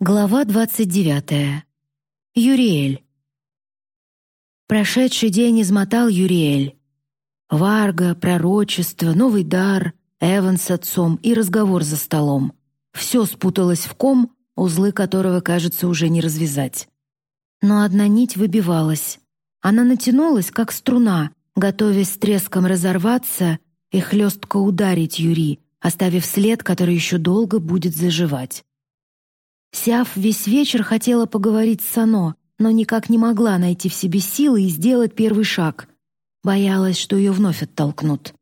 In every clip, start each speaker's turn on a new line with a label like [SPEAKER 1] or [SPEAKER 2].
[SPEAKER 1] Глава 29. Юриэль. Прошедший день измотал Юриэль. Варга, пророчество, новый дар, Эван с отцом и разговор за столом. Все спуталось в ком, узлы которого, кажется, уже не развязать. Но одна нить выбивалась. Она натянулась, как струна, готовясь с треском разорваться и хлестко ударить Юри, оставив след, который еще долго будет заживать. Сяв весь вечер хотела поговорить с Сано, но никак не могла найти в себе силы и сделать первый шаг. Боялась, что ее вновь оттолкнут.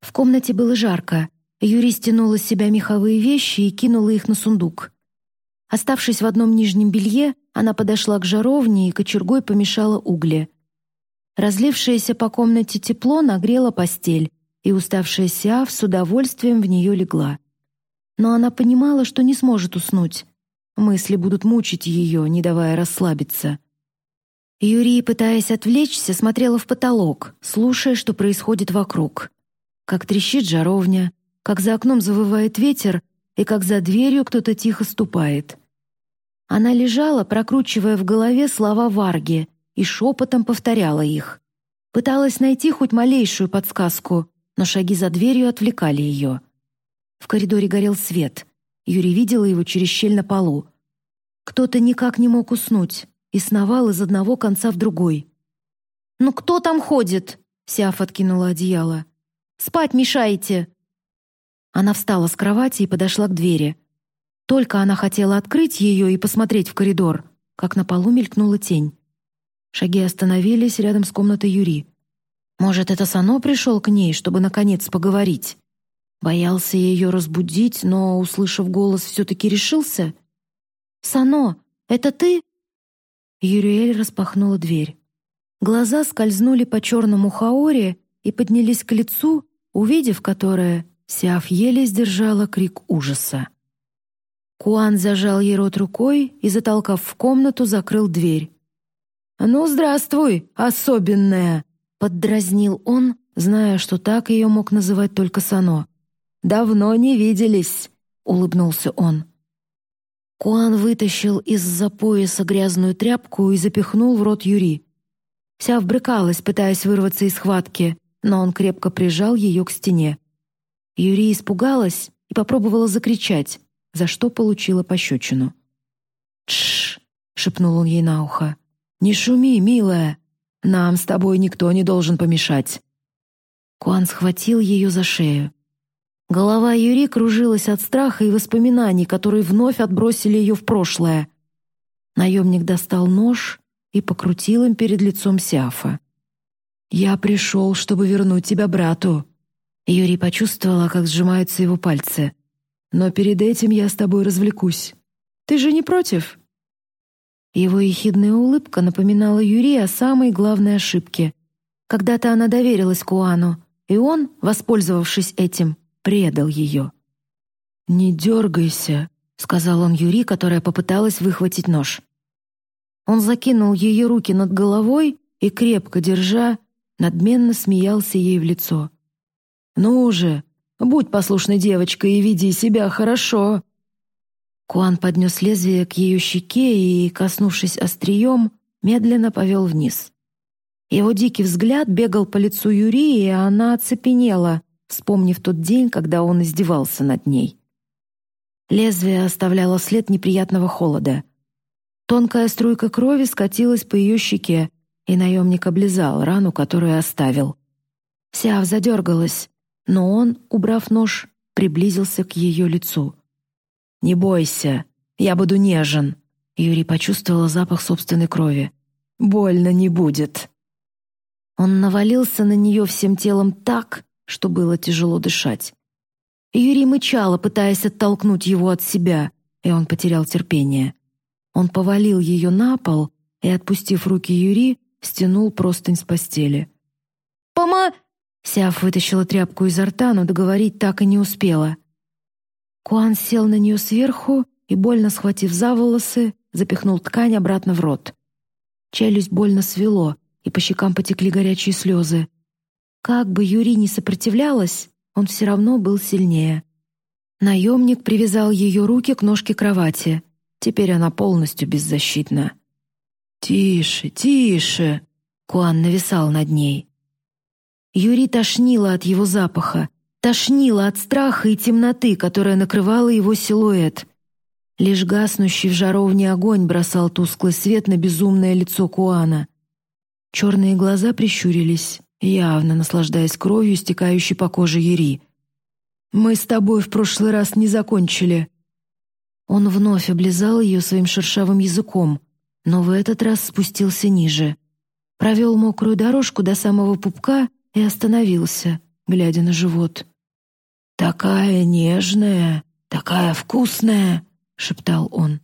[SPEAKER 1] В комнате было жарко. Юри стянула с себя меховые вещи и кинула их на сундук. Оставшись в одном нижнем белье, она подошла к жаровне и кочергой помешала угли. Разлившееся по комнате тепло нагрело постель, и уставшая Сиав с удовольствием в нее легла но она понимала, что не сможет уснуть. Мысли будут мучить ее, не давая расслабиться. Юрий, пытаясь отвлечься, смотрела в потолок, слушая, что происходит вокруг. Как трещит жаровня, как за окном завывает ветер и как за дверью кто-то тихо ступает. Она лежала, прокручивая в голове слова Варги, и шепотом повторяла их. Пыталась найти хоть малейшую подсказку, но шаги за дверью отвлекали ее — в коридоре горел свет. Юрий видела его через щель на полу. Кто-то никак не мог уснуть и сновал из одного конца в другой. «Ну кто там ходит?» — Сиаф откинула одеяло. «Спать мешаете!» Она встала с кровати и подошла к двери. Только она хотела открыть ее и посмотреть в коридор, как на полу мелькнула тень. Шаги остановились рядом с комнатой Юри. Может, это Сано пришел к ней, чтобы наконец поговорить? Боялся ее разбудить, но, услышав голос, все-таки решился. «Сано, это ты?» Юриэль распахнула дверь. Глаза скользнули по черному хаоре и поднялись к лицу, увидев которое, Сиаф еле сдержала крик ужаса. Куан зажал ей рот рукой и, затолкав в комнату, закрыл дверь. «Ну, здравствуй, особенная!» — поддразнил он, зная, что так ее мог называть только Сано. Давно не виделись», — улыбнулся он. Куан вытащил из-за пояса грязную тряпку и запихнул в рот Юри. Вся вбрыкалась, пытаясь вырваться из схватки, но он крепко прижал ее к стене. Юри испугалась и попробовала закричать, за что получила пощечину. «Тш!» — шепнул он ей на ухо. «Не шуми, милая! Нам с тобой никто не должен помешать!» Куан схватил ее за шею. Голова Юри кружилась от страха и воспоминаний, которые вновь отбросили ее в прошлое. Наемник достал нож и покрутил им перед лицом Сиафа. «Я пришел, чтобы вернуть тебя брату». Юрий почувствовала, как сжимаются его пальцы. «Но перед этим я с тобой развлекусь. Ты же не против?» Его ехидная улыбка напоминала Юрии о самой главной ошибке. Когда-то она доверилась Куану, и он, воспользовавшись этим, предал ее. «Не дергайся», — сказал он Юри, которая попыталась выхватить нож. Он закинул ее руки над головой и, крепко держа, надменно смеялся ей в лицо. «Ну уже, будь послушной девочкой и веди себя хорошо». Куан поднес лезвие к ее щеке и, коснувшись острием, медленно повел вниз. Его дикий взгляд бегал по лицу Юрии, и она оцепенела, вспомнив тот день, когда он издевался над ней. Лезвие оставляло след неприятного холода. Тонкая струйка крови скатилась по ее щеке, и наемник облизал рану, которую оставил. Сяв задергалась, но он, убрав нож, приблизился к ее лицу. «Не бойся, я буду нежен», — Юрий почувствовал запах собственной крови. «Больно не будет». Он навалился на нее всем телом так, что было тяжело дышать. Юрий мычала, пытаясь оттолкнуть его от себя, и он потерял терпение. Он повалил ее на пол и, отпустив руки Юри, стянул простынь с постели. «Пома...» Сяф вытащила тряпку изо рта, но договорить так и не успела. Куан сел на нее сверху и, больно схватив за волосы, запихнул ткань обратно в рот. Челюсть больно свело, и по щекам потекли горячие слезы. Как бы Юри не сопротивлялась, он все равно был сильнее. Наемник привязал ее руки к ножке кровати. Теперь она полностью беззащитна. «Тише, тише!» — Куан нависал над ней. Юри тошнило от его запаха, тошнило от страха и темноты, которая накрывала его силуэт. Лишь гаснущий в жаровне огонь бросал тусклый свет на безумное лицо Куана. Черные глаза прищурились, явно наслаждаясь кровью, стекающей по коже Юри. «Мы с тобой в прошлый раз не закончили». Он вновь облизал ее своим шершавым языком, но в этот раз спустился ниже. Провел мокрую дорожку до самого пупка и остановился, глядя на живот. «Такая нежная, такая вкусная!» — шептал он.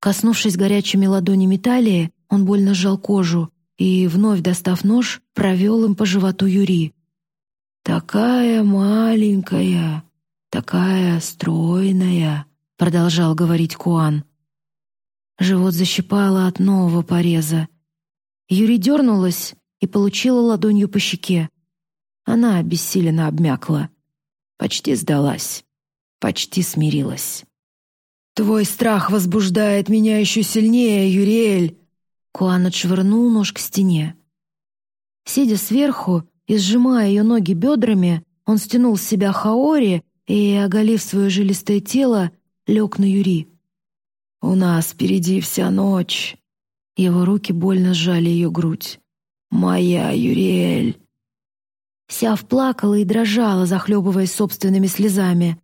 [SPEAKER 1] Коснувшись горячими ладонями талии, он больно сжал кожу и, вновь достав нож, провел им по животу Юри. «Такая маленькая, такая стройная», — продолжал говорить Куан. Живот защипало от нового пореза. Юри дернулась и получила ладонью по щеке. Она обессиленно обмякла. Почти сдалась. Почти смирилась. «Твой страх возбуждает меня еще сильнее, Юриэль!» Куан отшвырнул нож к стене. Сидя сверху и сжимая ее ноги бедрами, он стянул с себя хаори и, оголив свое жилистое тело, лег на Юри. «У нас впереди вся ночь». Его руки больно сжали ее грудь. «Моя Юриэль!» Сяв плакала и дрожала, захлебываясь собственными слезами.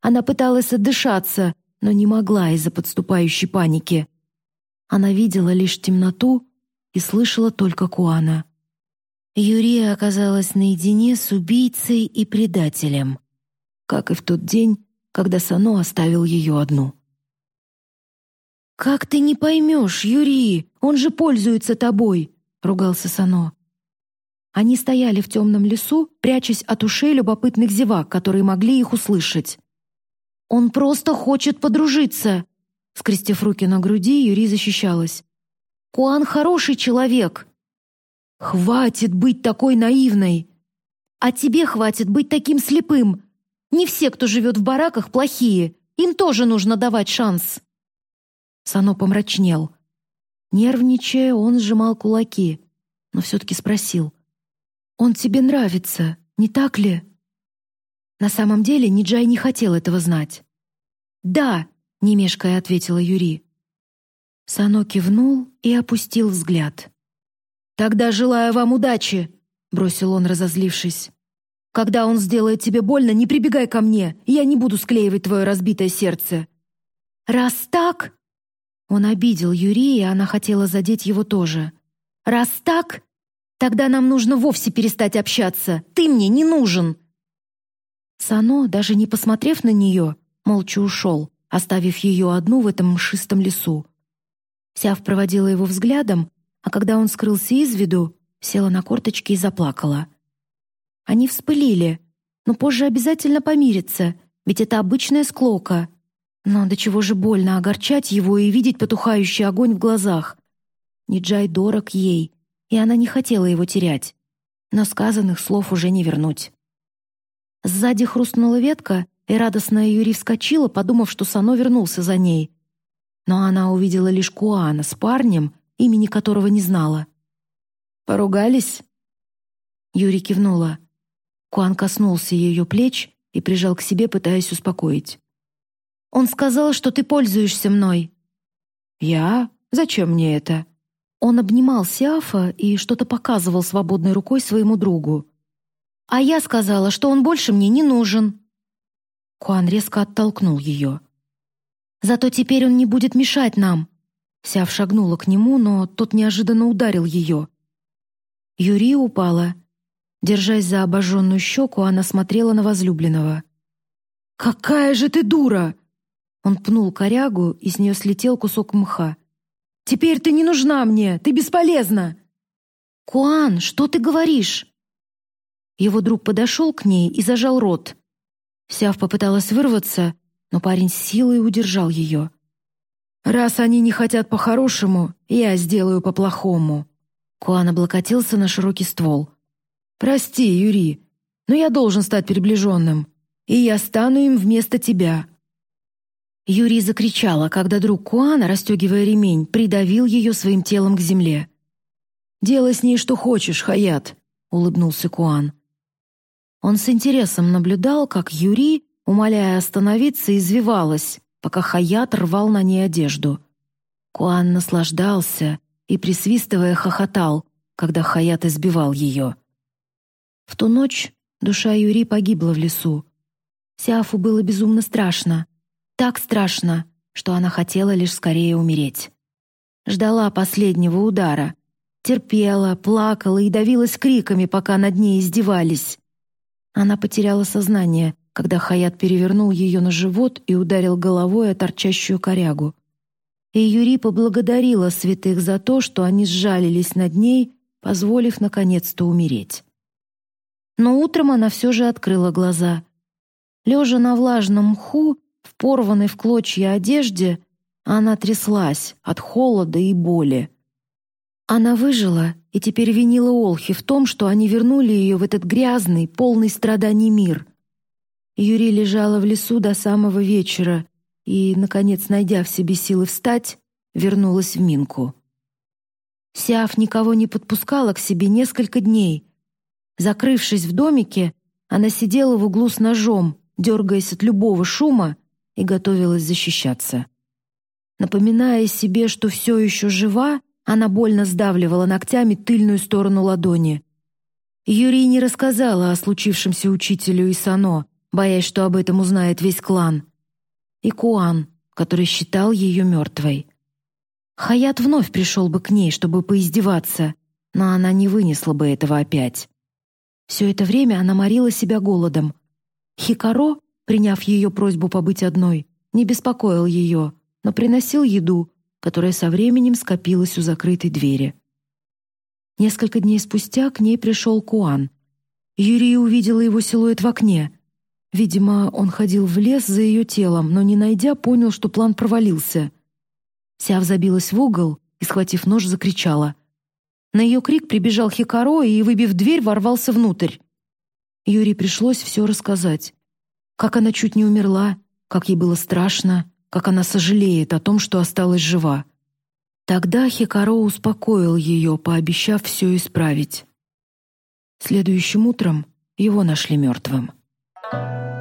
[SPEAKER 1] Она пыталась отдышаться, но не могла из-за подступающей паники. Она видела лишь темноту и слышала только Куана. Юрия оказалась наедине с убийцей и предателем, как и в тот день, когда Сано оставил ее одну. «Как ты не поймешь, Юрий? Он же пользуется тобой!» — ругался Сано. Они стояли в темном лесу, прячась от ушей любопытных зевак, которые могли их услышать. «Он просто хочет подружиться!» Скрестив руки на груди, Юри защищалась. «Куан хороший человек!» «Хватит быть такой наивной!» «А тебе хватит быть таким слепым! Не все, кто живет в бараках, плохие. Им тоже нужно давать шанс!» Сано помрачнел. Нервничая, он сжимал кулаки, но все-таки спросил. «Он тебе нравится, не так ли?» На самом деле Ниджай не хотел этого знать. «Да», — немешкая ответила Юри. Сано кивнул и опустил взгляд. «Тогда желаю вам удачи», — бросил он, разозлившись. «Когда он сделает тебе больно, не прибегай ко мне, я не буду склеивать твое разбитое сердце». «Раз так...» Он обидел Юрия, и она хотела задеть его тоже. «Раз так, тогда нам нужно вовсе перестать общаться. Ты мне не нужен!» Сано, даже не посмотрев на нее, молча ушел, оставив ее одну в этом мшистом лесу. Сяв проводила его взглядом, а когда он скрылся из виду, села на корточки и заплакала. Они вспылили, но позже обязательно помирятся, ведь это обычная склока — но до чего же больно огорчать его и видеть потухающий огонь в глазах. Ниджай дорог ей, и она не хотела его терять. Но сказанных слов уже не вернуть. Сзади хрустнула ветка, и радостная Юри вскочила, подумав, что Сано вернулся за ней. Но она увидела лишь Куана с парнем, имени которого не знала. «Поругались?» Юри кивнула. Куан коснулся ее плеч и прижал к себе, пытаясь успокоить. Он сказал, что ты пользуешься мной». «Я? Зачем мне это?» Он обнимал Сиафа и что-то показывал свободной рукой своему другу. «А я сказала, что он больше мне не нужен». Куан резко оттолкнул ее. «Зато теперь он не будет мешать нам». Сяв шагнула к нему, но тот неожиданно ударил ее. Юри упала. Держась за обожженную щеку, она смотрела на возлюбленного. «Какая же ты дура!» Он пнул корягу, и с нее слетел кусок мха. «Теперь ты не нужна мне! Ты бесполезна!» «Куан, что ты говоришь?» Его друг подошел к ней и зажал рот. Сяв попыталась вырваться, но парень силой удержал ее. «Раз они не хотят по-хорошему, я сделаю по-плохому». Куан облокотился на широкий ствол. «Прости, Юри, но я должен стать приближенным, и я стану им вместо тебя. Юрий закричала, когда друг Куана, расстегивая ремень, придавил ее своим телом к земле. «Делай с ней что хочешь, Хаят», — улыбнулся Куан. Он с интересом наблюдал, как Юри, умоляя остановиться, извивалась, пока Хаят рвал на ней одежду. Куан наслаждался и, присвистывая, хохотал, когда Хаят избивал ее. В ту ночь душа Юри погибла в лесу. Сиафу было безумно страшно. Так страшно, что она хотела лишь скорее умереть. Ждала последнего удара. Терпела, плакала и давилась криками, пока над ней издевались. Она потеряла сознание, когда Хаят перевернул ее на живот и ударил головой о торчащую корягу. И Юри поблагодарила святых за то, что они сжалились над ней, позволив наконец-то умереть. Но утром она все же открыла глаза. Лежа на влажном мху, в порванной в клочья одежде, она тряслась от холода и боли. Она выжила и теперь винила Олхи в том, что они вернули ее в этот грязный, полный страданий мир. Юри лежала в лесу до самого вечера и, наконец, найдя в себе силы встать, вернулась в Минку. Сиаф никого не подпускала к себе несколько дней. Закрывшись в домике, она сидела в углу с ножом, дергаясь от любого шума, и готовилась защищаться. Напоминая себе, что все еще жива, она больно сдавливала ногтями тыльную сторону ладони. Юрий не рассказала о случившемся учителю Исано, боясь, что об этом узнает весь клан. И Куан, который считал ее мертвой. Хаят вновь пришел бы к ней, чтобы поиздеваться, но она не вынесла бы этого опять. Все это время она морила себя голодом. Хикаро, приняв ее просьбу побыть одной, не беспокоил ее, но приносил еду, которая со временем скопилась у закрытой двери. Несколько дней спустя к ней пришел Куан. Юрий увидела его силуэт в окне. Видимо, он ходил в лес за ее телом, но, не найдя, понял, что план провалился. Сяв забилась в угол и, схватив нож, закричала. На ее крик прибежал Хикаро и, выбив дверь, ворвался внутрь. Юрий пришлось все рассказать. Как она чуть не умерла, как ей было страшно, как она сожалеет о том, что осталась жива. Тогда Хикаро успокоил ее, пообещав все исправить. Следующим утром его нашли мертвым. Thank you.